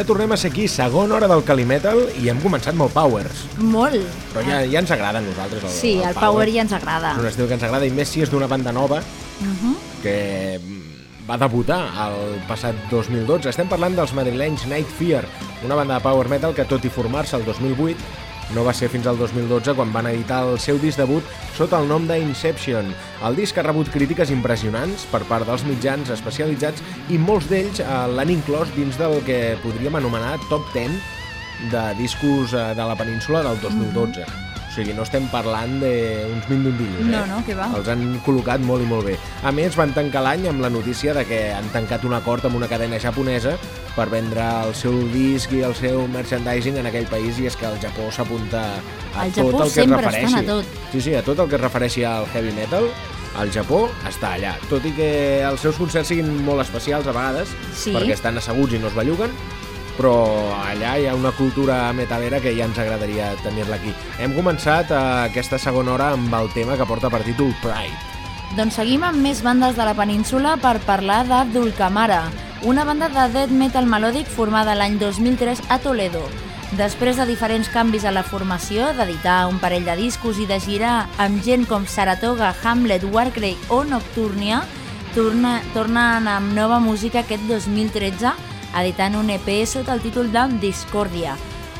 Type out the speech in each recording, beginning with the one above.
Ja tornem a ser aquí, segona hora del Calimetal, i hem començat molt powers. Molt. Però ja, ja ens agrada a nosaltres el, Sí, el power ja ens agrada. És un estil que ens agrada, i més si és d'una banda nova, Uh -huh. que mm, va debutar el passat 2012. Estem parlant dels madrilenys Night Fear, una banda de power metal que, tot i formar-se el 2008, no va ser fins al 2012 quan van editar el seu disc debut sota el nom d'Inception. El disc ha rebut crítiques impressionants per part dels mitjans especialitzats i molts d'ells eh, l'han inclòs dins del que podríem anomenar top 10 de discos eh, de la península del 2012. O sigui, no estem parlant d'uns mindundillos, eh? No, no, què va. Els han col·locat molt i molt bé. A més, van tancar l'any amb la notícia de que han tancat un acord amb una cadena japonesa per vendre el seu disc i el seu merchandising en aquell país i és que el Japó s'apunta a Al tot Japó el que es refereixi. a tot. Sí, sí, a tot el que es refereixi al heavy metal, el Japó està allà. Tot i que els seus concerts siguin molt especials a vegades, Sí. perquè estan asseguts i no es belluguen, però allà hi ha una cultura metalera que ja ens agradaria tenir-la aquí. Hem començat eh, aquesta segona hora amb el tema que porta per títol Pride. Doncs seguim amb més bandes de la península per parlar de Dulcamara, una banda de death metal melòdic formada l'any 2003 a Toledo. Després de diferents canvis a la formació, d'editar un parell de discos i de girar amb gent com Saratoga, Hamlet, Warcray o Nocturnia, torna, tornen amb nova música aquest 2013, editant un EP sota el títol de Discordia.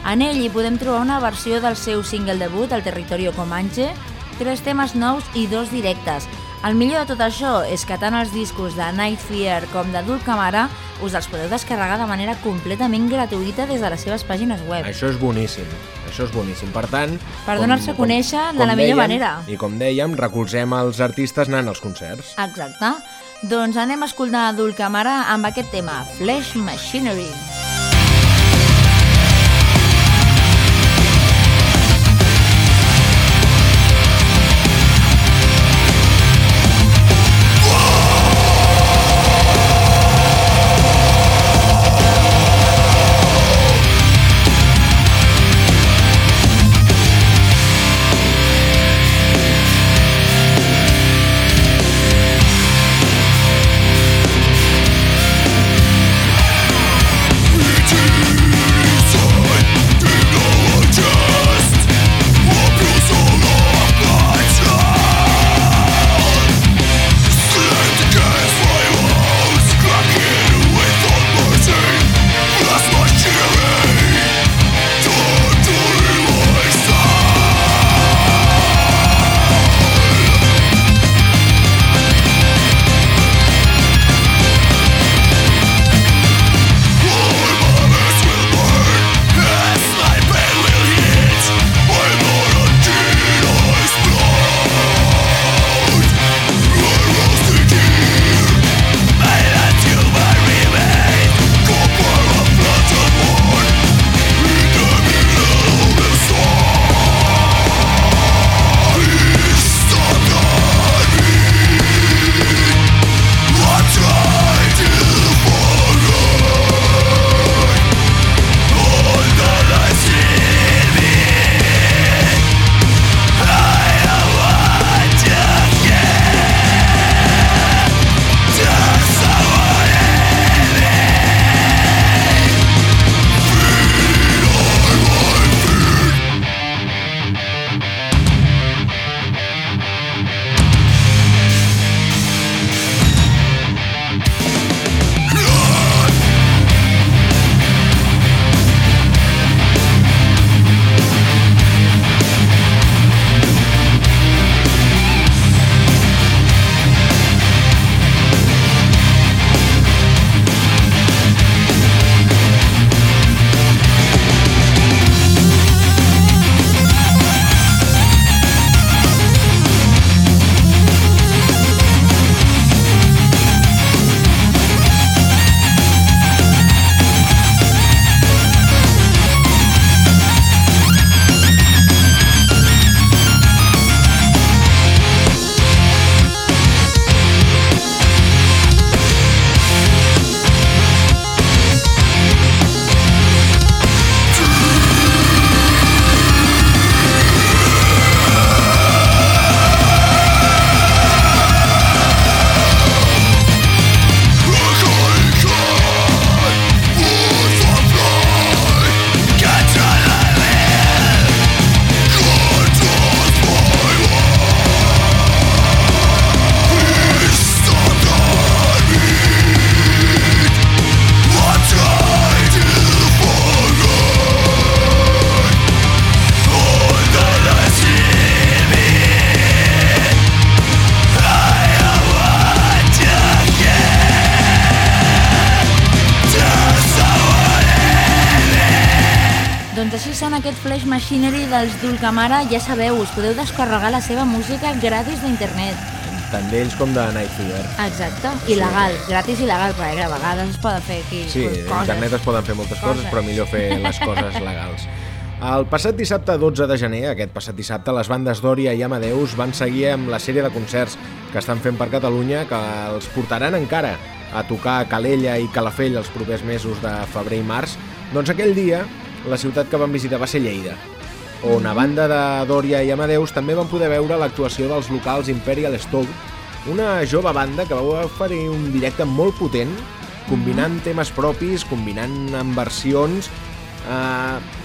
En ell hi podem trobar una versió del seu single debut, El Territorio Comanche, tres temes nous i dos directes. El millor de tot això és que tant els discos de Night Fear com de Dulcamara us els podeu descarregar de manera completament gratuïta des de les seves pàgines web. Això és boníssim, això és boníssim. Per tant... Per donar-se a conèixer de la millor manera. I com dèiem, recolzem els artistes anant als concerts. Exacte. Doncs anem a escoltar Dulcamara amb aquest tema, Flesh Machinery. Flesh dels Dulcamara, ja sabeu, us podeu descarregar la seva música gratis d'internet. Tant d'ells com de Night Fever. Exacte, il·legal, gratis i il·legal, perquè a vegades es poden fer aquí Sí, a coses. internet es poden fer moltes coses, Coses. però millor fer les coses legals. El passat dissabte 12 de gener, aquest passat dissabte, les bandes Dòria i Amadeus van seguir amb la sèrie de concerts que estan fent per Catalunya, que els portaran encara a tocar a Calella i Calafell els propers mesos de febrer i març. Doncs aquell dia, la ciutat que van visitar va ser Lleida, on a banda de Dòria i Amadeus també van poder veure l'actuació dels locals Imperial Stout, una jove banda que va oferir un directe molt potent, combinant temes propis, combinant amb versions... Eh,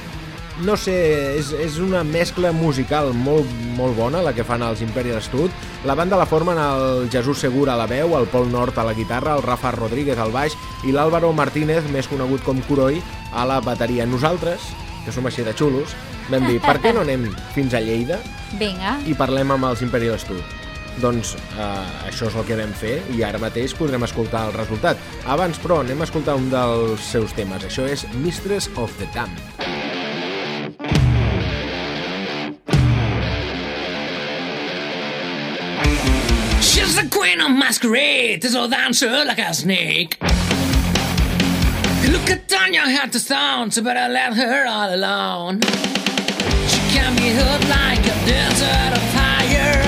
no sé, és, és una mescla musical molt, molt bona la que fan els Imperial Stud. La banda la formen el Jesús Segura a la veu, el Pol Nord a la guitarra, el Rafa Rodríguez al baix i l'Àlvaro Martínez, més conegut com Coroi, a la bateria. Nosaltres, que som així de xulos, vam dir, per què no anem fins a Lleida Vinga, i parlem amb els Imperial Stud? Doncs eh, això és el que vam fer i ara mateix podrem escoltar el resultat. Abans, però, anem a escoltar un dels seus temes. Això és Mistress of the Damned. She's the queen of masquerade, this old dancer like a snake. Look at Tanya had to sound, so better let her all alone. Can be hurt like a desert of fire.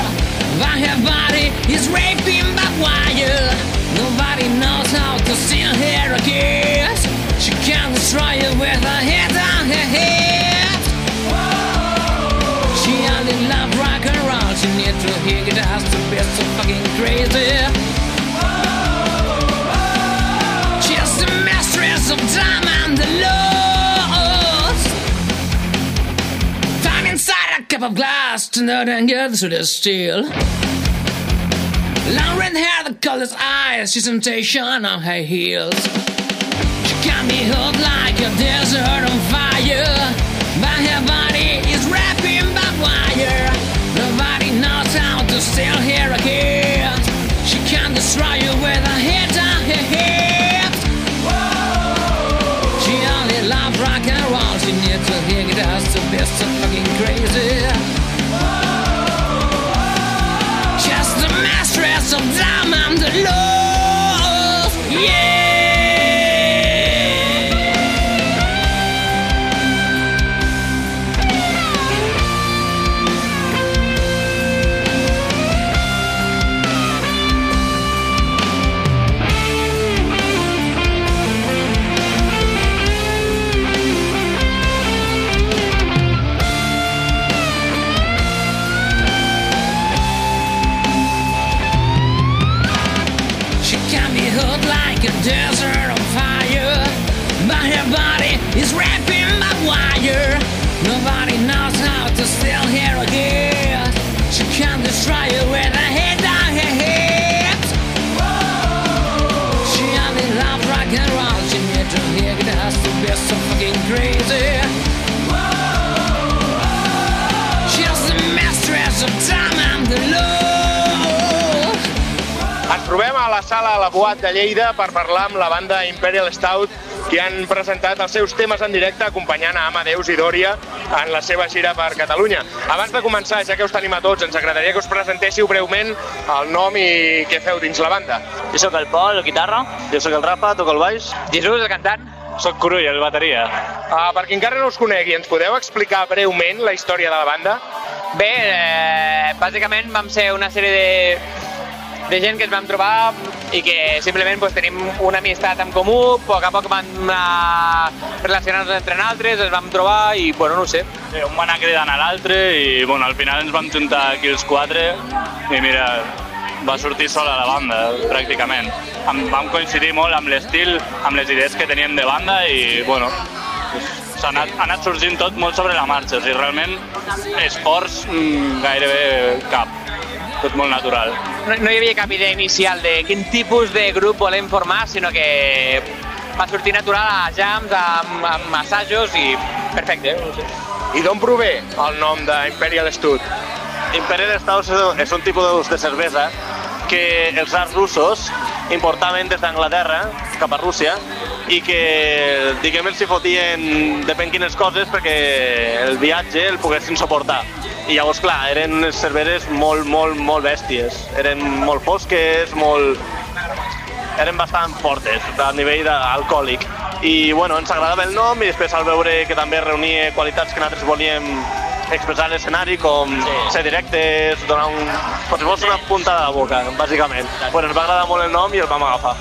But her body is raping by wire. Nobody knows how to steal her kiss. She can destroy you with her head on her head. She only love rock and roll. She needs to hear it guitars to be so fucking crazy. Cup of glass to know and get through the steel. Long red hair, the color's eyes, she's temptation on high heels. She can be held like a desert on fire. Sala a la Boat de Lleida per parlar amb la banda Imperial Stout que han presentat els seus temes en directe acompanyant a Amadeus i Dòria en la seva gira per Catalunya. Abans de començar, ja que us tenim a tots, ens agradaria que us presentéssiu breument el nom i què feu dins la banda. Jo sóc el Pol, el guitarra. Jo sóc el Rafa, toco el baix. Jesús, el cantant. Soc Curull, el bateria. Uh, per qui encara no us conegui, ens podeu explicar breument la història de la banda? Bé, eh, bàsicament vam ser una sèrie de, de gent que ens vam trobar i que simplement pues, tenim una amistat en comú, a poc a poc vam relacionar-nos entre nosaltres, ens vam trobar i, bueno, no ho sé. Sí, un va anar cridant a l'altre i bueno, al final ens vam juntar aquí els quatre i mira, va sortir sola la banda, pràcticament. Am, vam coincidir molt amb l'estil, amb les idees que teníem de banda i, bueno, s'ha anat, ha anat sorgint tot molt sobre la marxa. O sigui, realment, esforç mm, gairebé cap. Tot molt natural. No, no hi havia cap idea inicial de quin tipus de grup volem formar, sinó que va sortir natural a jams, amb, amb assajos i perfecte. No ho sé. I d'on prové el nom d'Imperial Stout? Imperial Stout és un tipus de cervesa que els arts russos importaven des d'Anglaterra cap a Rússia i que, diguem, els hi fotien depèn quines coses perquè el viatge el poguessin suportar. I llavors, clar, eren cerveres molt, molt, molt bèsties. Eren molt fosques, molt... eren bastant fortes a nivell alcohòlic. I, bueno, ens agradava el nom i després al veure que també reunia qualitats que nosaltres volíem expressar l'escenari, com sí. ser directes, donar un... com si fos una punta de la boca, bàsicament. Pues ens va agradar molt el nom i el vam agafar.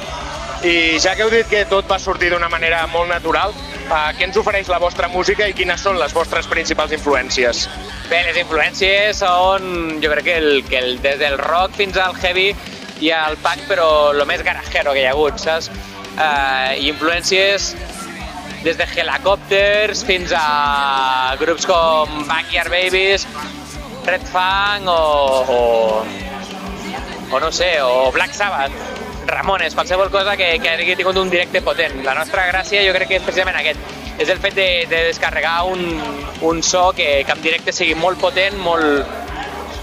I ja que heu dit que tot va sortir d'una manera molt natural, uh, què ens ofereix la vostra música i quines són les vostres principals influències? Bé, les influències són, jo crec que, el, que el, des del rock fins al heavy i al punk, però el més garajero que hi ha hagut, saps? Uh, influències des de Helicopters fins a grups com Backyard Babies, Red Fang o, o, o no sé, o Black Sabbath. Ramones, qualsevol cosa que, que hagi tingut un directe potent. La nostra gràcia jo crec que és precisament aquest, és el fet de, de descarregar un, un so que, que en directe sigui molt potent, molt,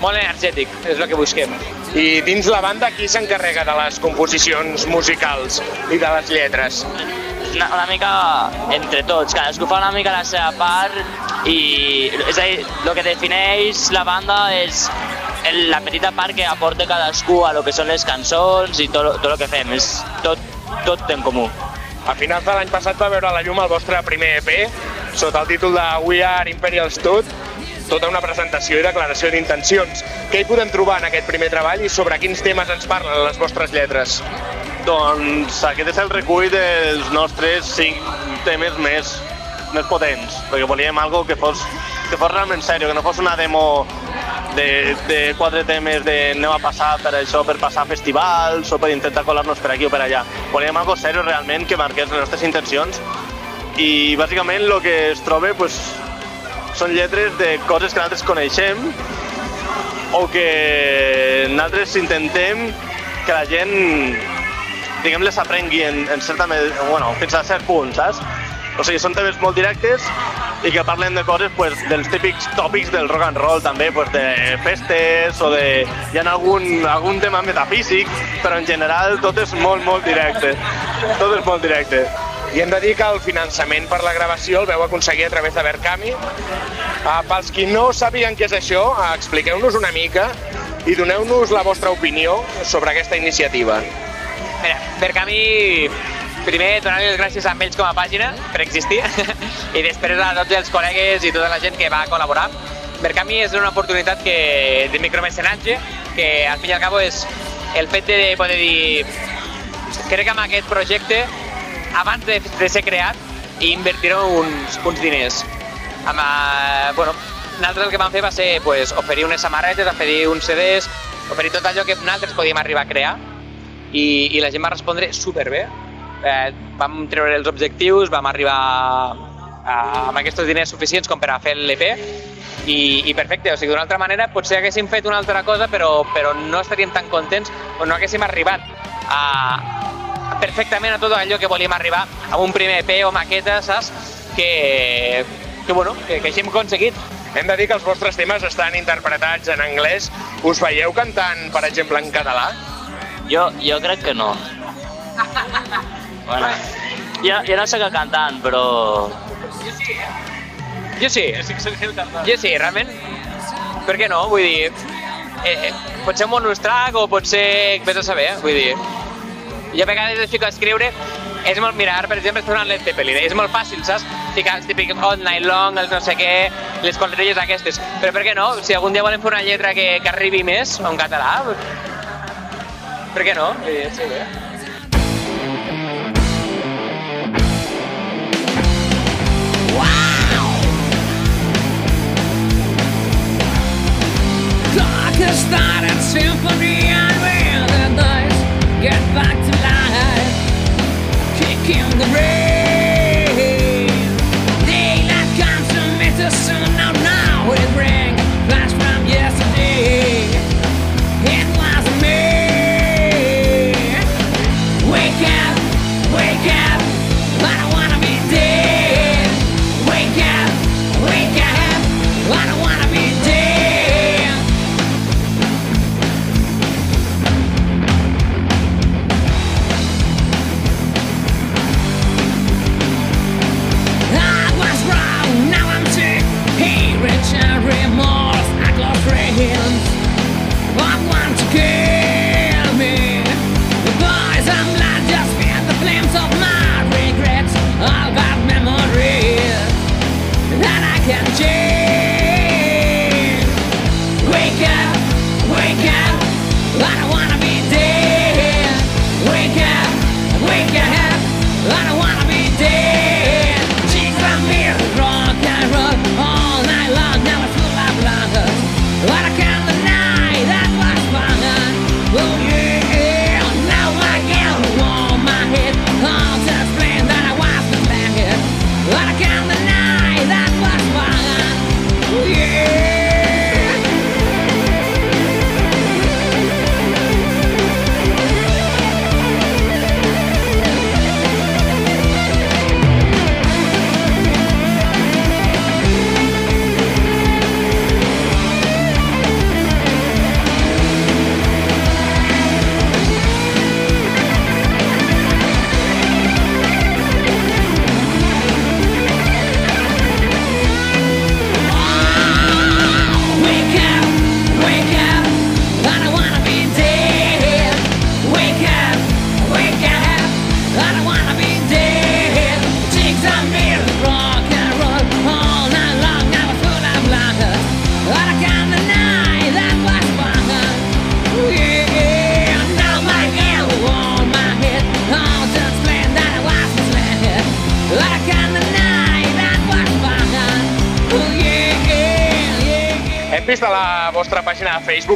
molt energètic, és el que busquem. I dins la banda, qui s'encarrega de les composicions musicals i de les lletres? Una, una mica entre tots, cadascú fa una mica la seva part i és a dir, el que defineix la banda és el, la petita part que aporta cadascú a lo que són les cançons i tot, tot el que fem, és tot, tot en comú. A finals de l'any passat va veure la llum el vostre primer EP sota el títol de We Are Imperial Stud, tota una presentació i declaració d'intencions. Què hi podem trobar en aquest primer treball i sobre quins temes ens parlen les vostres lletres? Doncs aquest és el recull dels nostres cinc temes més, més potents, perquè volíem algo que fos, que fos realment sèrio, que no fos una demo de, de quatre temes de anem a passar per això, per passar festivals o per intentar colar-nos per aquí o per allà. Volíem algo seriós realment que marqués les nostres intencions i bàsicament el que es troba pues, són lletres de coses que nosaltres coneixem o que nosaltres intentem que la gent diguem les aprengui en, en certa, bueno, fins a cert punt, saps? O sigui, són temes molt directes i que parlen de coses pues, dels típics tòpics del rock and roll també, pues, de festes o de... Hi ha algun, algun tema metafísic, però en general tot és molt, molt directe. Tot és molt directe. I hem de dir que el finançament per la gravació el veu aconseguir a través de Verkami. Uh, pels qui no sabien què és això, uh, expliqueu-nos una mica i doneu-nos la vostra opinió sobre aquesta iniciativa. Mira, Verkami primer donar les gràcies a ells com a pàgina per existir i després a tots els col·legues i tota la gent que va col·laborar. Mercami és una oportunitat que, de micromecenatge que al fin i al cabo és el fet de poder dir crec que amb aquest projecte abans de, de ser creat i invertir uns, uns diners. Amb, uh, bueno, nosaltres el que vam fer va ser pues, oferir unes samarretes, oferir uns CDs, oferir tot allò que nosaltres podíem arribar a crear. I, i la gent va respondre superbé. Eh, vam treure els objectius, vam arribar a, amb aquests diners suficients com per a fer l'EP i, i perfecte, o sigui, d'una altra manera potser haguéssim fet una altra cosa però, però no estaríem tan contents o no haguéssim arribat a perfectament a tot allò que volíem arribar amb un primer EP o maqueta, saps? Que, que, bueno, que, que així hem aconseguit. Hem de dir que els vostres temes estan interpretats en anglès. Us veieu cantant, per exemple, en català? Jo, jo crec que no. Bueno, jo, jo no sóc el cantant, però... Jo sí, eh? Jo sí. Jo sí, realment. Per què no? Vull dir, eh, eh, pot ser un bonus track o pot ser... Vés a saber, vull dir. Jo a vegades es fico a escriure és molt, mira, ara per exemple estic donant Led Zeppelin, és molt fàcil, saps? Ficar els típics All Night Long, els no sé què, les contrarelles aquestes. Però per què no? Si algun dia volem fer una lletra que, que arribi més, en català, per què no? Sí, bé. Darkest started symphony and when the noise get back the rain.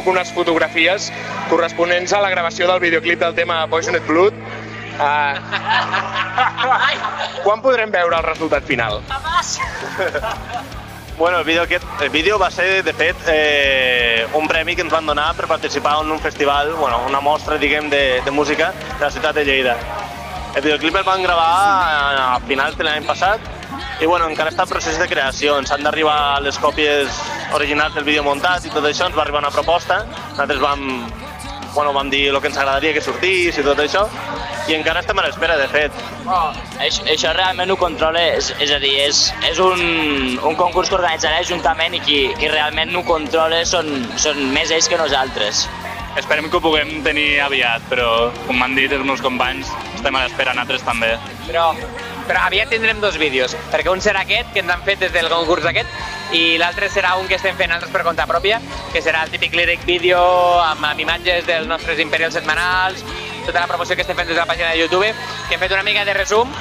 Unes fotografies corresponents a la gravació del videoclip del tema Poisoned Blood. Uh, quan podrem veure el resultat final? Bueno, el vídeo, aquest, el vídeo va ser, de fet, eh, un premi que ens van donar per participar en un festival, bueno, una mostra, diguem, de, de música de la ciutat de Lleida. El videoclip el van gravar a, finals de l'any passat i bueno, encara està en procés de creació. Ens han d'arribar les còpies originals del vídeo muntat i tot això, ens va arribar una proposta. Nosaltres vam, bueno, vam dir el que ens agradaria que sortís i tot això i encara estem a l'espera, de fet. Oh, això, això realment ho controla, és, és a dir, és, és un, un concurs que organitzarà l'Ajuntament i qui, qui realment ho controla són, són més ells que nosaltres. Esperem que ho puguem tenir aviat, però com m'han dit els meus companys, estem a l'espera, nosaltres també. Però, però aviat tindrem dos vídeos, perquè un serà aquest, que ens han fet des del concurs aquest, i l'altre serà un que estem fent altres per compte pròpia, que serà el típic lyric vídeo amb, amb imatges dels nostres Imperials setmanals, tota la promoció que estem fent des de la pàgina de YouTube, que hem fet una mica de resum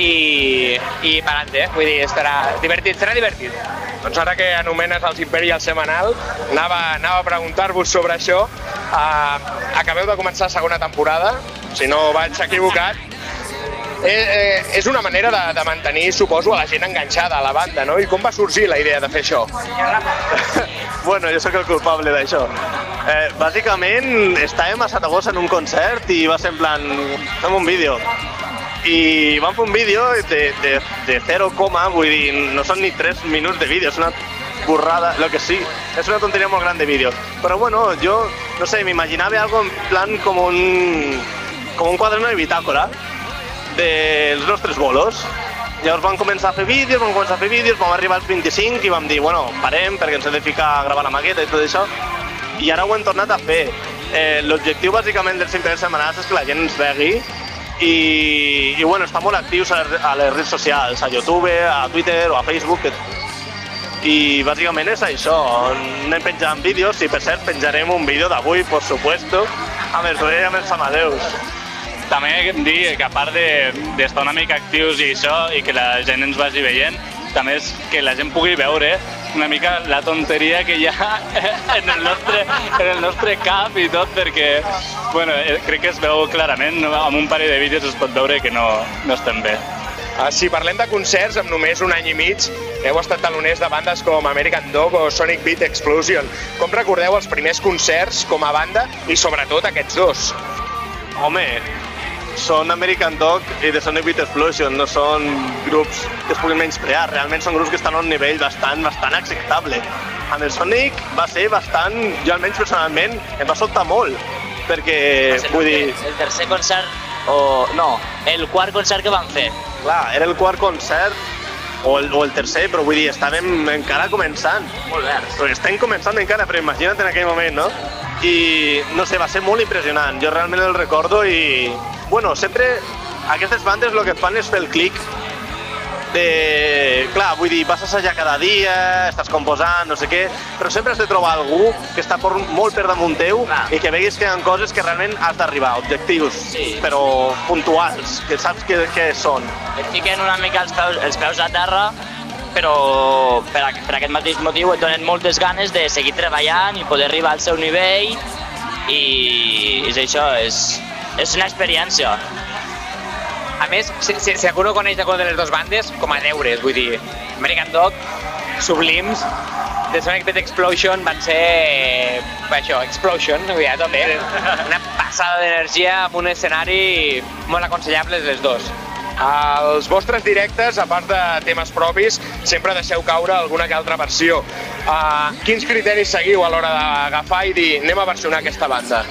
i, i per eh? vull dir, estarà divertit, serà divertit. Doncs ara que anomenes els Imperial Semanal, anava, anava a preguntar-vos sobre això. Uh, acabeu de començar segona temporada, si no vaig equivocat. Eh, eh, és una manera de, de mantenir, suposo, a la gent enganxada a la banda, no? I com va sorgir la idea de fer això? bueno, jo sóc el culpable d'això. Eh, bàsicament, estàvem a Saragossa en un concert i va ser en plan, fem un vídeo. I vam fer un vídeo de, de, de 0, vull dir, no són ni 3 minuts de vídeo, és una burrada, lo que sí, és una tonteria molt gran de vídeo. Però bueno, jo, no sé, m'imaginava algo en plan com un, com un quaderno de bitàcora dels nostres bolos. Llavors vam començar a fer vídeos, vam començar a fer vídeos, vam arribar als 25 i vam dir, bueno, parem perquè ens hem de ficar a gravar la maqueta i tot això. I ara ho hem tornat a fer. Eh, L'objectiu bàsicament dels simples setmanals és que la gent ens vegi i, i bueno, està molt actius a les, a les redes socials, a YouTube, a Twitter o a Facebook. Que... I bàsicament és això, anem penjant vídeos i per cert penjarem un vídeo d'avui, per supuesto, amb els Rei i amb els Amadeus. També dir que a part d'estar de, una mica actius i això, i que la gent ens vagi veient, també és que la gent pugui veure una mica la tonteria que hi ha en el nostre, en el nostre cap i tot, perquè bueno, eh, crec que es veu clarament, amb un parell de vídeos es pot veure que no, no estem bé. Uh, si parlem de concerts, amb només un any i mig, heu estat taloners de bandes com American Dog o Sonic Beat Explosion. Com recordeu els primers concerts com a banda i sobretot aquests dos? Home, són American Dog i The Sonic Beat Explosion, no són grups que es puguin menysprear, realment són grups que estan a un nivell bastant, bastant acceptable. Amb el Sonic va ser bastant, jo almenys personalment, em va sobtar molt, perquè, vull dir... El tercer concert, o no, el quart concert que van fer. Clar, era el quart concert, o el, o el tercer, però vull dir, estàvem encara començant. Molt bé. Però estem començant encara, però imagina't en aquell moment, no? I, no sé, va ser molt impressionant. Jo realment el recordo i, bueno, sempre aquestes bandes el que fan és fer el clic de... Clar, vull dir, vas assajar cada dia, estàs composant, no sé què, però sempre has de trobar algú que està por, molt per damunt teu Clar. i que veguis que hi ha coses que realment has d'arribar, objectius, Sí. però puntuals, que saps què, què són. Et fiquen una mica els peus, els peus a terra, però per, a, per aquest mateix motiu et donen moltes ganes de seguir treballant i poder arribar al seu nivell i és això, és, és una experiència. A més, si, si, si algú no coneix alguna de les dues bandes, com a deures, vull dir, American Dog, Sublims, The Sonic Beat Explosion van ser, eh, això, Explosion, vull dir, a tope, una passada d'energia amb un escenari molt aconsellable les dos. Els vostres directes, a part de temes propis, sempre deixeu caure alguna que altra versió. Uh, quins criteris seguiu a l'hora d'agafar i dir anem a versionar aquesta banda?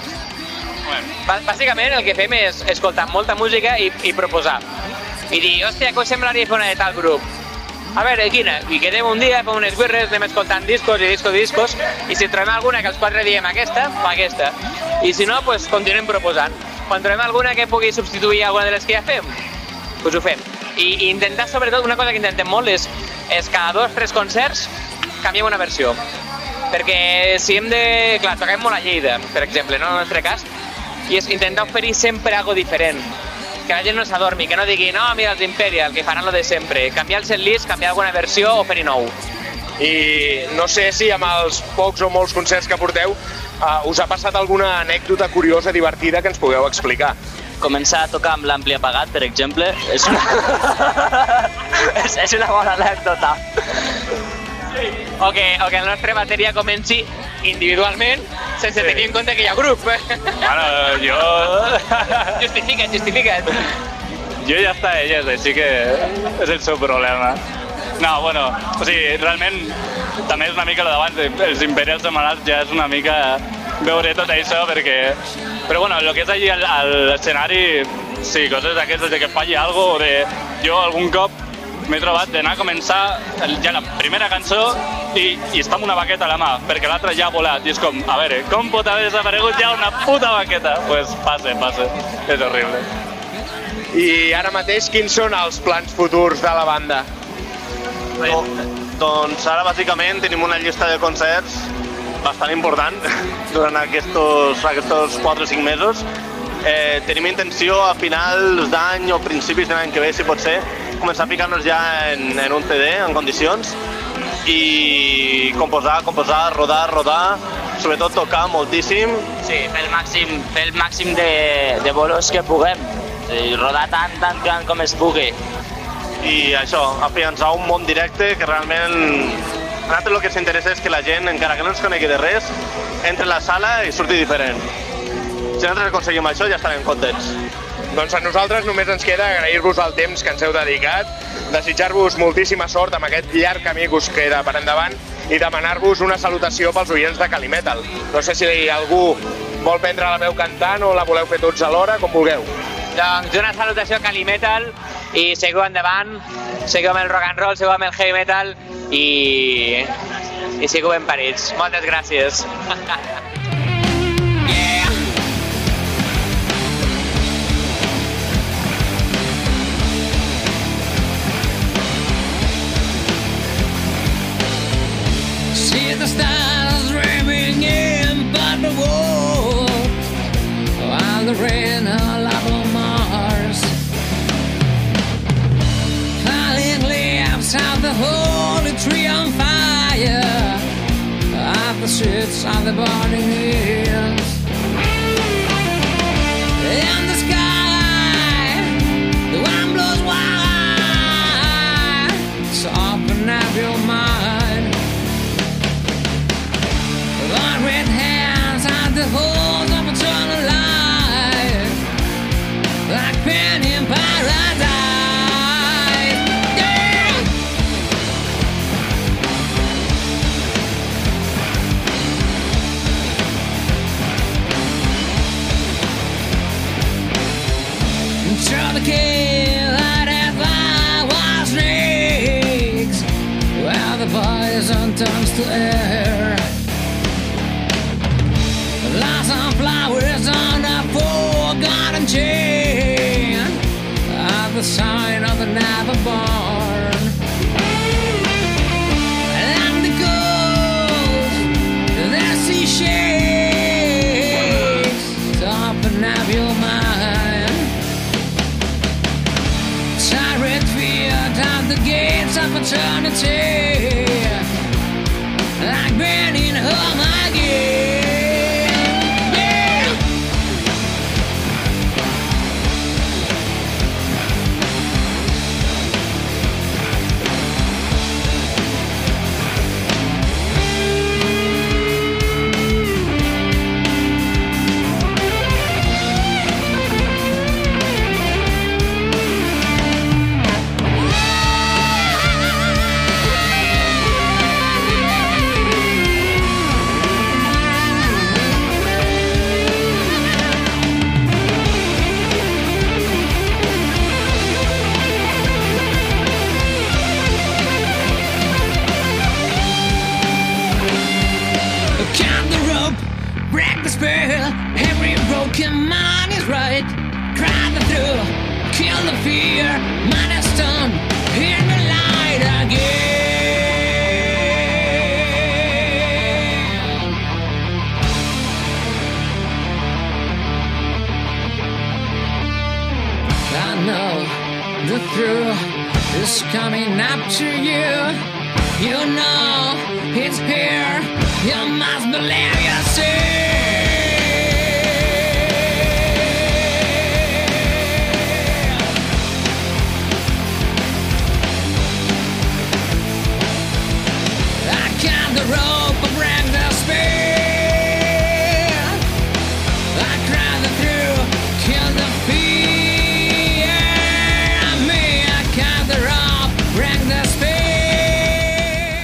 Bà- Bàsicament el que fem és escoltar molta música i, i proposar. I dir, hòstia, com semblaria fer una de tal grup? A veure, quina? I quedem un dia, fem unes birres, anem escoltant discos i discos i discos, i si trobem alguna que els quatre diem aquesta, aquesta. I si no, pues, continuem proposant. Quan trobem alguna que pugui substituir alguna de les que ja fem, pues ho fem. I, i intentar, sobretot, una cosa que intentem molt és, és cada dos, tres concerts canviem una versió. Perquè si hem de... Clar, toquem molt a Lleida, per exemple, no en el nostre cas, i és intentar oferir sempre algo diferent. Que la gent no s'adormi, que no digui, no, mira, els Imperial, que faran lo de sempre. Canviar el setlist, canviar alguna versió, oferir nou. i no sé si amb els pocs o molts concerts que porteu uh, us ha passat alguna anècdota curiosa, divertida que ens pugueu explicar. Començar a tocar amb l'ampli apagat, per exemple, és una, és, és una bona anècdota. O que, o que la nostra bateria comenci individualment sense sí. tenir en compte que hi ha grup. Bueno, jo... justifica't, justifica't. Jo ja està elles, així que és el seu problema. No, bueno, o sigui, realment també és una mica el d'abans, els Imperials setmanals ja és una mica veure tot això perquè... Però bueno, el que és allí al, a l'escenari, sí, coses d'aquestes de que falli algo o de... Jo algun cop m'he trobat d'anar a començar el, ja la primera cançó i, i està amb una baqueta a la mà, perquè l'altra ja ha volat. I és com, a veure, com pot haver desaparegut ja una puta baqueta? Doncs pues passe, passe. És horrible. I ara mateix, quins són els plans futurs de la banda? Do, doncs ara bàsicament tenim una llista de concerts bastant important durant aquests, aquests 4 o 5 mesos. Eh, tenim intenció a finals d'any o principis de l'any que ve, si pot ser, començar a ficar-nos ja en, en un CD en condicions i composar, composar, rodar, rodar, sobretot tocar moltíssim. Sí, fer el màxim, fer el màxim de, de bolos que puguem. I rodar tant, tant, tant com es pugui. I això, afiançar un món directe que realment a nosaltres el que ens interessa és que la gent, encara que no ens conegui de res, entre a la sala i surti diferent. Si nosaltres aconseguim això, ja estarem contents. Doncs a nosaltres només ens queda agrair-vos el temps que ens heu dedicat, desitjar-vos moltíssima sort amb aquest llarg camí que us queda per endavant i demanar-vos una salutació pels oients de Calimetal. No sé si algú vol prendre la veu cantant o la voleu fer tots alhora, com vulgueu. Doncs una salutació a Calimetal i seguiu endavant, seguiu amb el rock and roll, seguiu amb el heavy metal i, i sigueu ben parits. Moltes gràcies. See the stars ramming in While the rain Mars. The holy tree on fire. The of the burning In the sky The wind blows So open up your like to you. You know It's here, you must believe you see.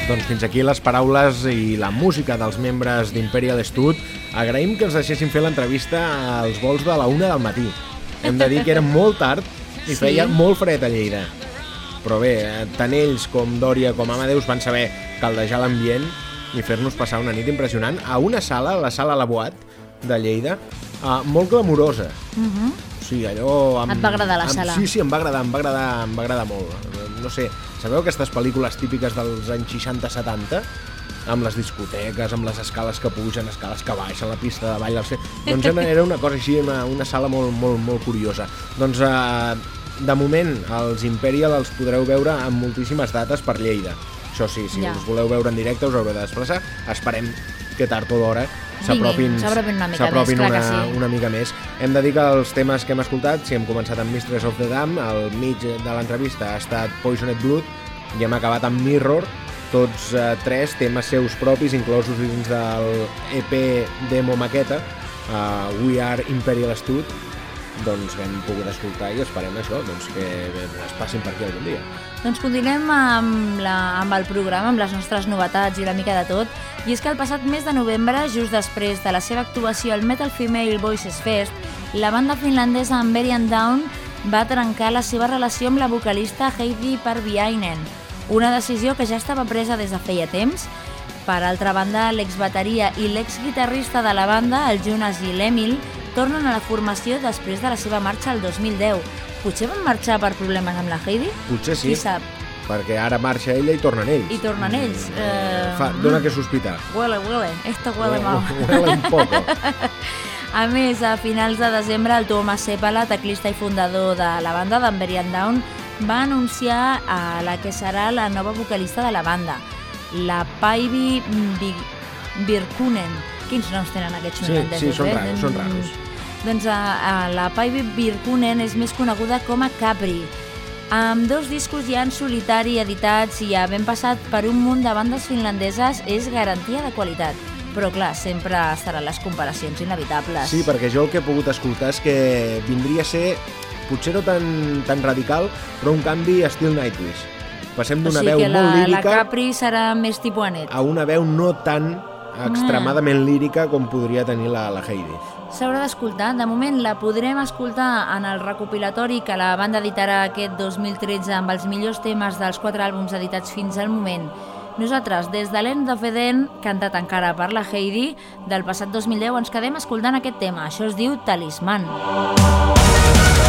Doncs fins aquí les paraules i la música dels membres d'Imperial Stud. Agraïm que els deixessin fer l'entrevista als vols de la una del matí. Hem de dir que era molt tard i Sí. feia molt fred a Lleida. Però bé, eh, tant ells com Dòria com Amadeus van saber caldejar l'ambient i fer-nos passar una nit impressionant a una sala, la sala La Boat de Lleida, eh, molt glamurosa. Mhm. O sigui, allò... Amb, Et va agradar la amb, sala? Sí, sí, em va agradar, em va agradar, em va agradar molt. No sé, sabeu aquestes pel·lícules típiques dels anys 60-70? amb les discoteques, amb les escales que pugen, escales que baixen, la pista de ball... Ce- Doncs era- una cosa així, una, una sala molt, molt, molt curiosa. Doncs, eh, de moment, els Imperial els podreu veure en moltíssimes dates per Lleida. Això sí, si Ja. us voleu veure en directe us haureu de desplaçar. Esperem que tard o d'hora s'apropin una mica s'apropin més, clar una, sí. una mica més. Hem de dir que els temes que hem escoltat, si hem començat amb Mistress of the Dam, al mig de l'entrevista ha estat Poisoned Blood i hem acabat amb Mirror, tots eh, tres temes seus propis, inclosos dins del EP demo maqueta, uh, We Are Imperial Stud, doncs hem pogut escoltar i esperem això, doncs que es passin per aquí algun dia. Doncs continuem amb, la, amb el programa, amb les nostres novetats i una mica de tot. I és que el passat mes de novembre, just després de la seva actuació al Metal Female Voices Fest, la banda finlandesa Amberian Down va trencar la seva relació amb la vocalista Heidi Parviainen, una decisió que ja estava presa des de feia temps. Per altra banda, l'exbateria i l'exguitarrista de la banda, el Jonas i l'Emil, tornen a la formació després de la seva marxa el 2010. Potser van marxar per problemes amb la Heidi? Potser sí, Qui sap? perquè ara marxa ella i tornen ells. I tornen ells. Eh, Fa, dona que sospitar. Huele, huele. Esto huele mal. Huele un poco. A més, a finals de desembre, el Thomas Sepala, teclista i fundador de la banda d'Amberian Down, va anunciar a la que serà la nova vocalista de la banda, la Päivi Bi- Birkunen. Quins noms tenen aquests Sí, finlandesos, sí, són eh? raros, són raros. Doncs a, a la Päivi Birkunen és més coneguda com a Capri. Amb dos discos ja en solitari editats i havent passat per un munt de bandes finlandeses és garantia de qualitat. Però clar, sempre estaran les comparacions inevitables. Sí, perquè jo el que he pogut escoltar és que vindria a ser, potser no tan, tan radical, però un canvi estil Nightwish. Passem o d'una sigui veu la, molt la lírica Capri serà més tipus Anet. a una veu no tan extremadament lírica com podria tenir la, la Heidi. S'haurà d'escoltar. De moment la podrem escoltar en el recopilatori que la banda editarà aquest 2013 amb els millors temes dels quatre àlbums editats fins al moment. Nosaltres, des de l'End of Eden, cantat encara per la Heidi, del passat 2010, ens quedem escoltant aquest tema. Això es diu Talisman. Behind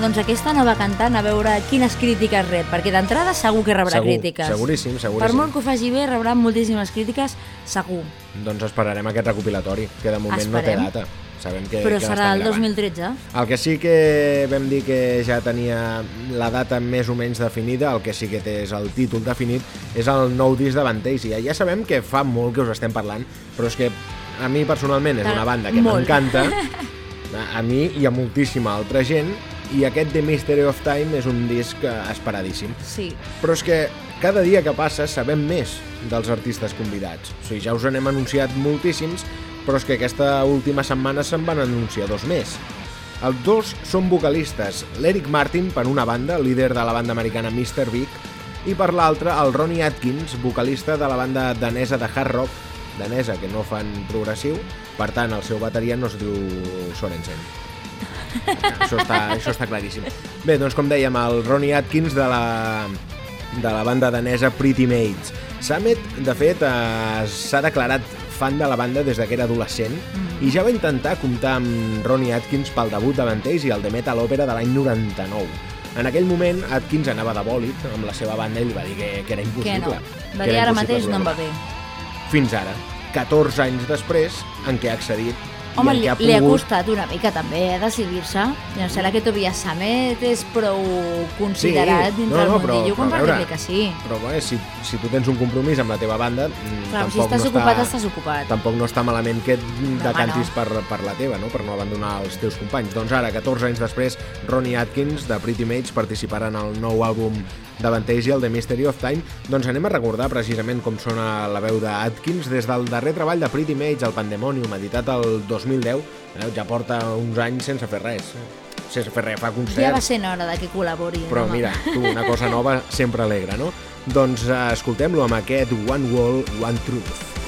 doncs, aquesta nova cantant, a veure quines crítiques rep, perquè d'entrada segur que rebrà Segur, crítiques. seguríssim, Per seguríssim. molt que ho faci bé, rebrà moltíssimes crítiques, segur. Doncs esperarem aquest recopilatori, que de moment Esperem. no té data. Sabem que, Però que serà el gravant. 2013. El que sí que vam dir que ja tenia la data més o menys definida, el que sí que té és el títol definit, és el nou disc de Van Tacy. Ja sabem que fa molt que us estem parlant, però és que a mi personalment és una banda que m'encanta, a mi i a moltíssima altra gent, i aquest The Mystery of Time és un disc eh, esperadíssim. Sí. Però és que cada dia que passa sabem més dels artistes convidats. O sigui, ja us n'hem anunciat moltíssims, però és que aquesta última setmana se'n van anunciar dos més. Els dos són vocalistes, l'Eric Martin per una banda, líder de la banda americana Mr. Big, i per l'altra el Ronnie Atkins, vocalista de la banda danesa de hard rock, danesa que no fan progressiu, per tant el seu bateria no es diu Sorensen. Això està, això està claríssim. Bé, doncs com dèiem, el Ronnie Atkins de la, de la banda danesa Pretty Maids. Samet, de fet, eh, s'ha declarat fan de la banda des de que era adolescent i ja va intentar comptar amb Ronnie Atkins pel debut de Vantage i el de Metal Opera de l'any 99. En aquell moment, Atkins anava de bòlit amb la seva banda i li va dir que, que era Que impossible. no. Va que dir ara mateix no em va bé. Fins ara, 14 anys després, en què ha accedit Home, li, ha li ha pogut costat una mica també eh, decidir-se. No sé, la que Tobias Samet és prou considerat Sí, dintre no, no, però- mundillo com per dir que sí. Però bé, si, si tu tens un compromís amb la teva banda, mm, Clar, si estàs no ocupat, està, estàs ocupat. Tampoc no està malament que et decantis no. per, per la teva, no? per no abandonar els teus companys. Doncs ara, 14 anys després, Ronnie Atkins de Pretty Maids participarà en el nou àlbum de Vantage, el The Mystery of Time. Doncs anem a recordar precisament com sona la veu d'Atkins des del darrer treball de Pretty Maids, el Pandemonium, editat el 2010. Veureu, Ja porta uns anys sense fer res. Sense fer res, fa concerts. Ja va ser hora de que col·labori. Però home. mira, tu, una cosa nova sempre alegra, no? Doncs eh, escoltem-lo amb aquest One Wall, One Truth.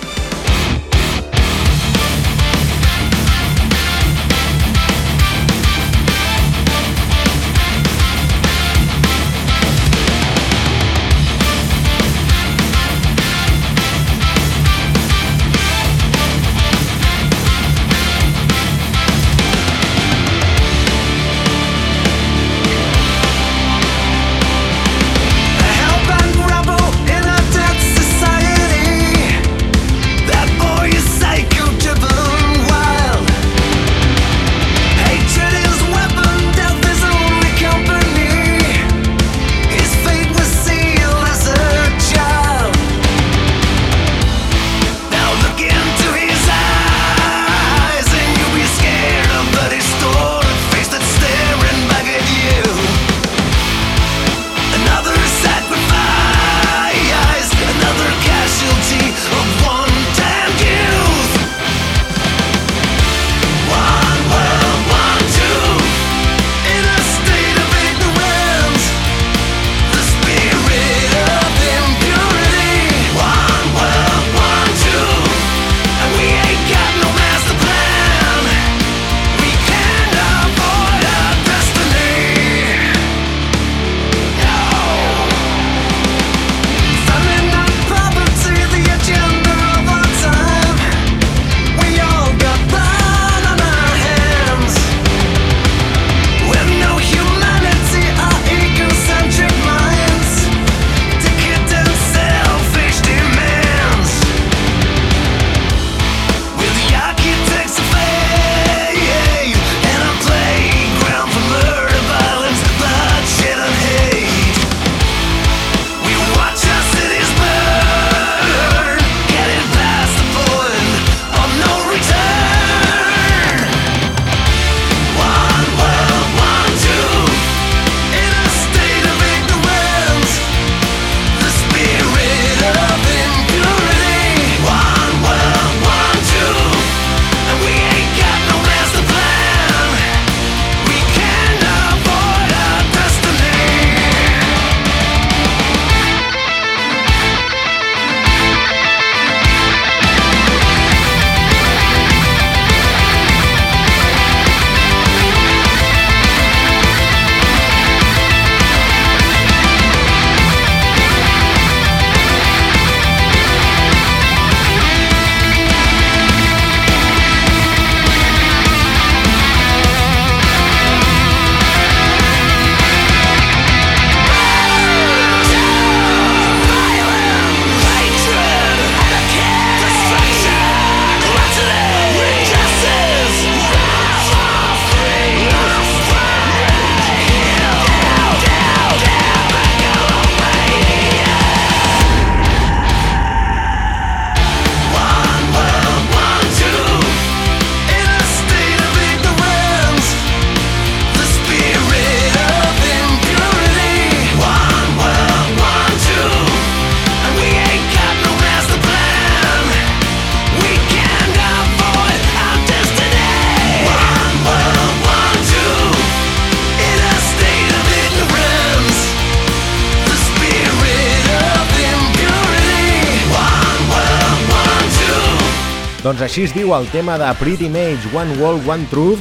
Així es diu el tema de Pretty Mage, One World, One Truth,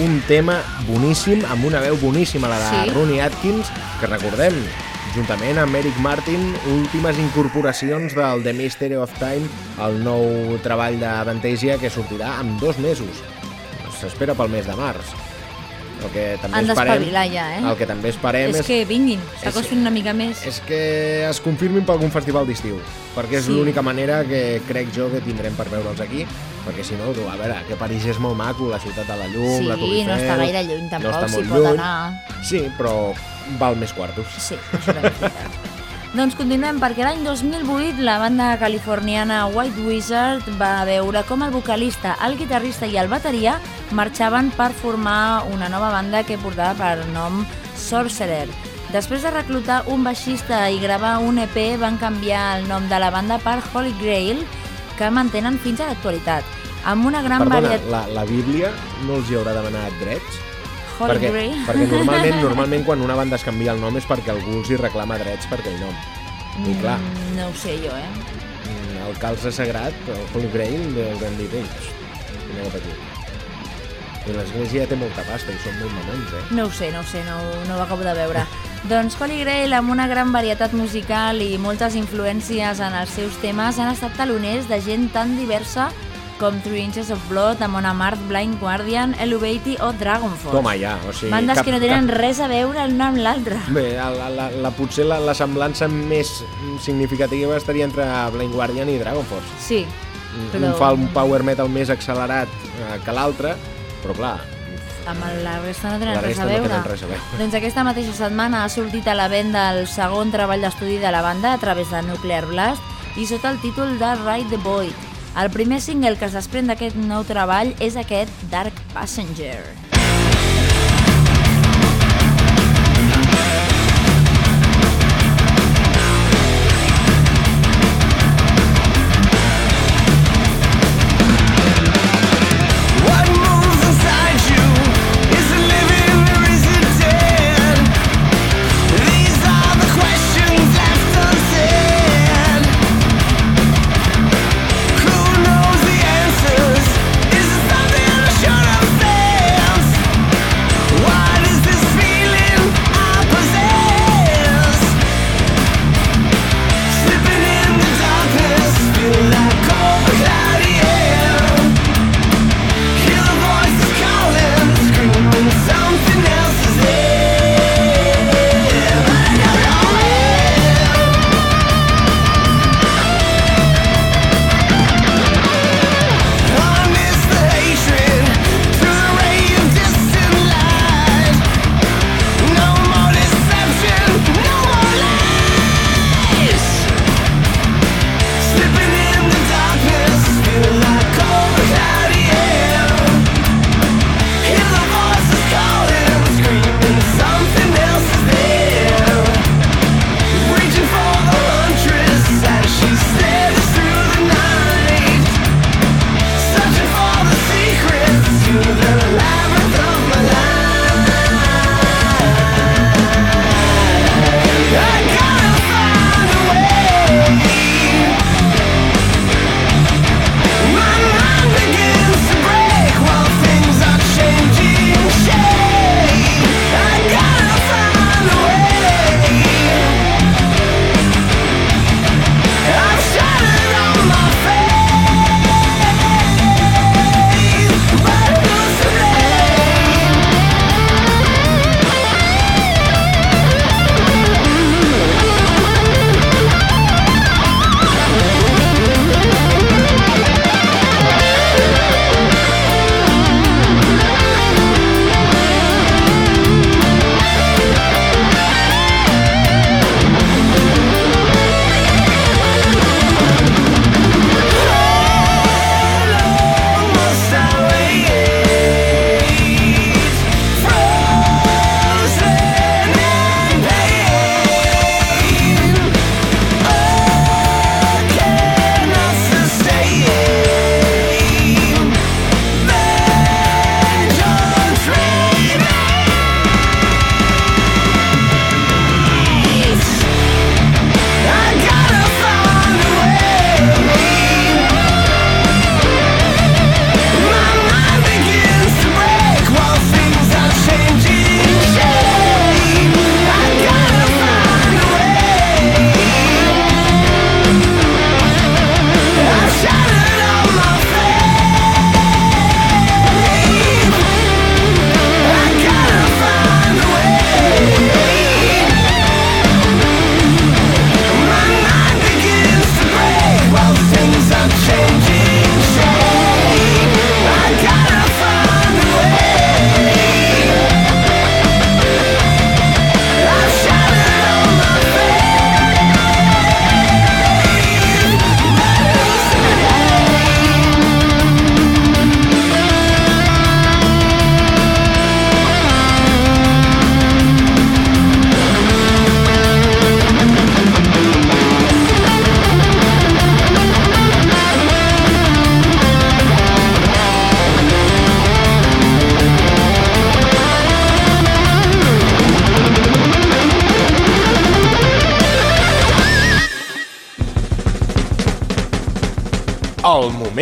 un tema boníssim, amb una veu boníssima, la de Sí. Rooney Atkins, que recordem, juntament amb Eric Martin, últimes incorporacions del The Mystery of Time, el nou treball de Fantasia que sortirà en dos mesos. S'espera pel mes de març. El que també Han esperem, ja, eh? el que també esperem És és, que vinguin, s'acostin una mica més. és que es confirmin per algun festival d'estiu, perquè és Sí. l'única manera que crec jo que tindrem per veure'ls aquí, perquè si no, a veure, que París és molt maco, la ciutat de la llum, Sí, la Eiffel... no està gaire lluny no tampoc, està s'hi molt pot lluny. anar. Sí, però val més quartos. Sí, això és veritat. doncs continuem, perquè l'any 2008 la banda californiana White Wizard va veure com el vocalista, el guitarrista i el bateria marxaven per formar una nova banda que portava per nom Sorcerer. Després de reclutar un baixista i gravar un EP, van canviar el nom de la banda per Holy Grail, que mantenen fins a l'actualitat. Amb una gran Perdona, varietat... la, la Bíblia no els hi haurà demanat drets? Holy perquè, Grail? perquè normalment, normalment quan una banda es canvia el nom és perquè algú els hi reclama drets per aquell nom. I clar, Mm, No ho sé jo, eh? mm, el calze sagrat, el Holy Grail, els han dit ells. Aneu a patir. I l'església té molta pasta i són molt mamons, eh? No ho sé, no ho sé, no, no ho acabo de veure. doncs Holy Grail, amb una gran varietat musical i moltes influències en els seus temes, han estat taloners de gent tan diversa com Three Inches of Blood, Amon Amarth, Blind Guardian, Eluvati o Dragon Force. Toma ja, o sigui... Bandes cap- que no tenen cap- res a veure l'una amb l'altra. Bé, la, la, la, la, potser la, la semblança més significativa estaria entre Blind Guardian i Dragon Force. Sí, Però... Un fa un power metal més accelerat eh, que l'altre, però clar, amb la resta no tenen la res resta a no veure. tenen res a veure. Doncs aquesta mateixa setmana ha sortit a la venda el segon treball d'estudi de la banda a través de Nuclear Blast i sota el títol de Ride the Void. El primer single que es desprèn d'aquest nou treball és aquest Dark Passenger.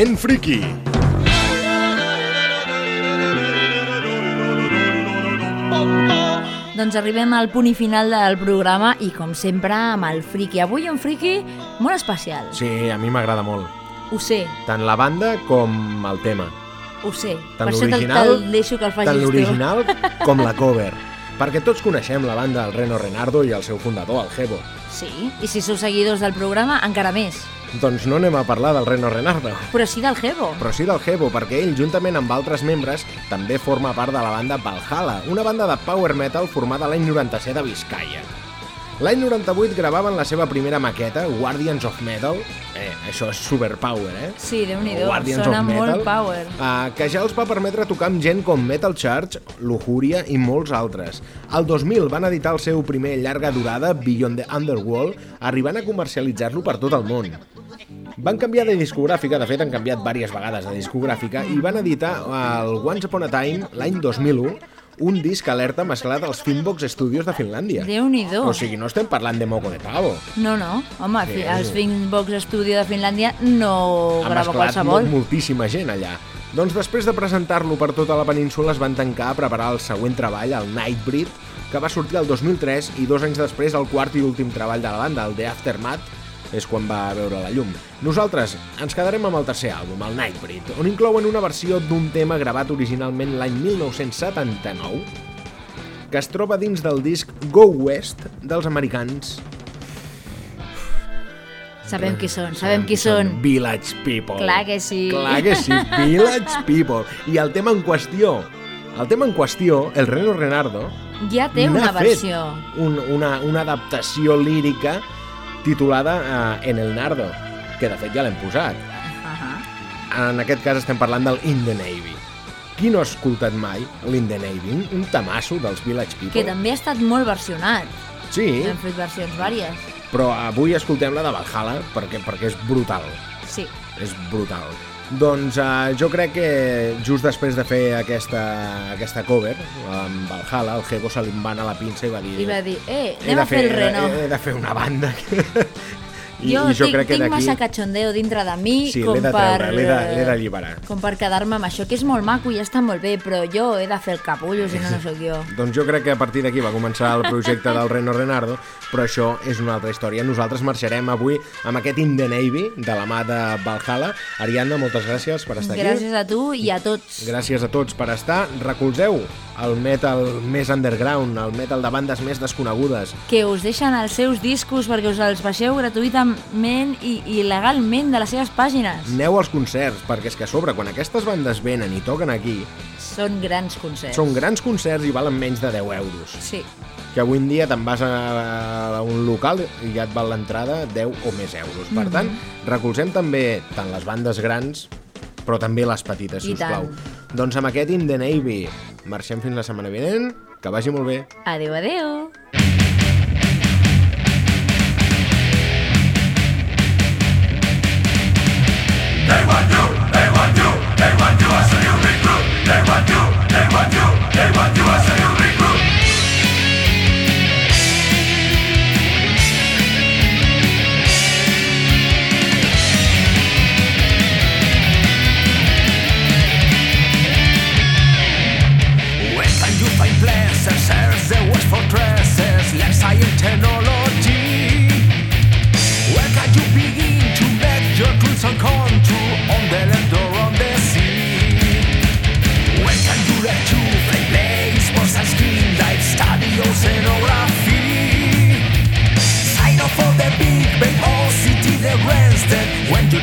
Moment friki. Doncs arribem al punt i final del programa i com sempre amb el friki. Avui un friki molt especial. Sí, a mi m'agrada molt. Ho sé, Tant la banda com el tema. ho sé. Tant per això te'l l'original te'l deixo que el facis tant l'original com la cover. Perquè tots coneixem la banda del Reno Renardo i el seu fundador, el Jebo. Sí, i si sou seguidors del programa, encara més. Doncs no anem a parlar del Reno Renardo. Però sí del Jebo. Però sí del Jebo, perquè ell, juntament amb altres membres, també forma part de la banda Valhalla, una banda de power metal formada l'any 97 a Vizcaya. L'any 98 gravaven la seva primera maqueta, Guardians of Metal. Eh, això és superpower, eh? Sí, déu-n'hi-do, Guardians sona of Metal, molt power. Uh, que ja els va permetre tocar amb gent com Metal Church, Lujuria i molts altres. El 2000 van editar el seu primer llarga durada, Beyond the Underworld, arribant a comercialitzar-lo per tot el món. Van canviar de discogràfica, de fet han canviat diverses vegades de discogràfica, i van editar el Once Upon a Time, l'any 2001, un disc alerta mesclat als Finbox Studios de Finlàndia. Déu-n'hi-do. O sigui, no estem parlant de moco de pavo. No, no, home, Sí. els Finbox Studio de Finlàndia no ha grava qualsevol. mol- moltíssima gent allà. Doncs després de presentar-lo per tota la península es van tancar a preparar el següent treball, el Nightbreed, que va sortir el 2003 i dos anys després el quart i últim treball de la banda, el The Aftermath, és quan va veure la llum. Nosaltres ens quedarem amb el tercer àlbum, el Nightbreed, on inclouen una versió d'un tema gravat originalment l'any 1979, que es troba dins del disc Go West dels americans Sabem qui són, sabem qui són. Village People. Clar que sí. Clar que sí, Village People. I el tema en qüestió, el tema en qüestió, el Reno Renardo, Ja té una versió. Un, una, una adaptació lírica titulada eh, En el Nardo, que de fet ja l'hem posat. Uh -huh. En aquest cas estem parlant del In the Navy. Qui no ha escoltat mai l'In the Navy? Un, un tamasso dels Village People. Que també ha estat molt versionat. Sí, Hem fet versions vàries. però avui escoltem la de Valhalla perquè, perquè és brutal. Sí. és brutal. Doncs uh, jo crec que just després de fer aquesta, aquesta cover amb Valhalla, el Hego se li va anar a la pinça i va dir... I va dir, eh, "He anem a fer el reno. He, he de fer una banda. I, jo, i jo tinc, crec que tinc massa cachondeo dintre de mi Sí, com de per... treure, l'he de- eh, l'he d'alliberar. Com per quedar-me amb això, que és molt maco i està molt bé, però jo he de fer el capullo, si no, no sóc jo. Doncs jo crec que a partir d'aquí va començar el projecte del Reno Renardo, però això és una altra història. Nosaltres marxarem avui amb aquest In the Navy de la mà de Valhalla. Ariadna, moltes gràcies per estar aquí. Gràcies a tu i a tots. Gràcies a tots per estar. Recolzeu el metal més underground, el metal de bandes més desconegudes. Que us deixen els seus discos perquè us els baixeu gratuïtament i, i legalment de les seves pàgines. Aneu als concerts, perquè és que a sobre, quan aquestes bandes venen i toquen aquí, Són grans concerts. són grans concerts i valen menys de 10 euros. Sí. Que avui en dia te'n vas a, un local i ja et val l'entrada 10 o més euros. Per Mhm. tant, recolzem també tant les bandes grans, però també les petites, si I us plau. tant. Doncs amb aquest In The Navy marxem fins la setmana vinent. Que vagi molt bé. Adeu, adeu. They want you, they want you, they want you, they.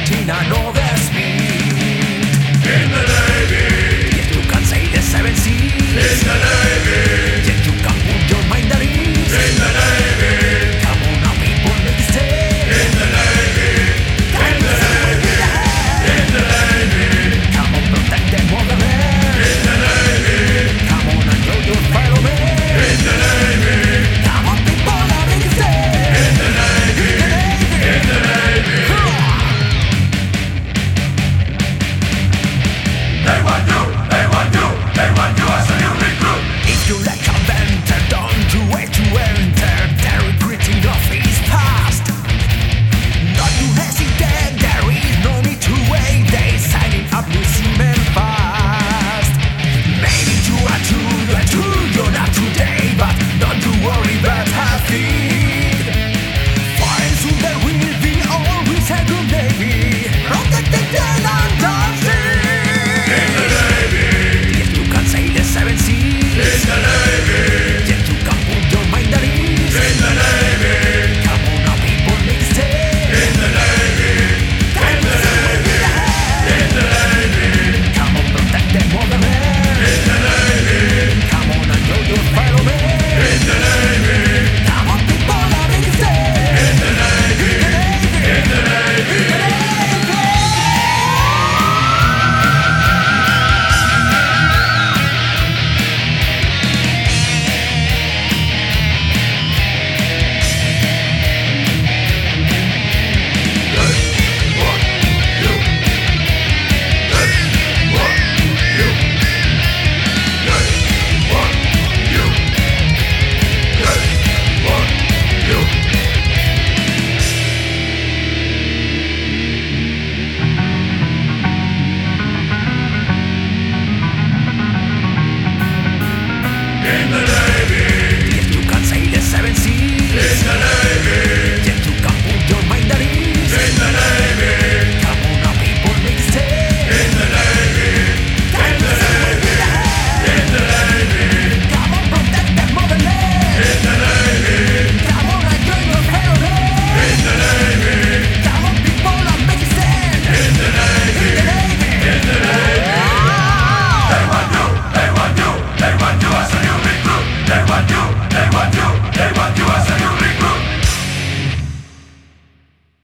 17, I know. In the Navy. If you can say the 17. In the Navy.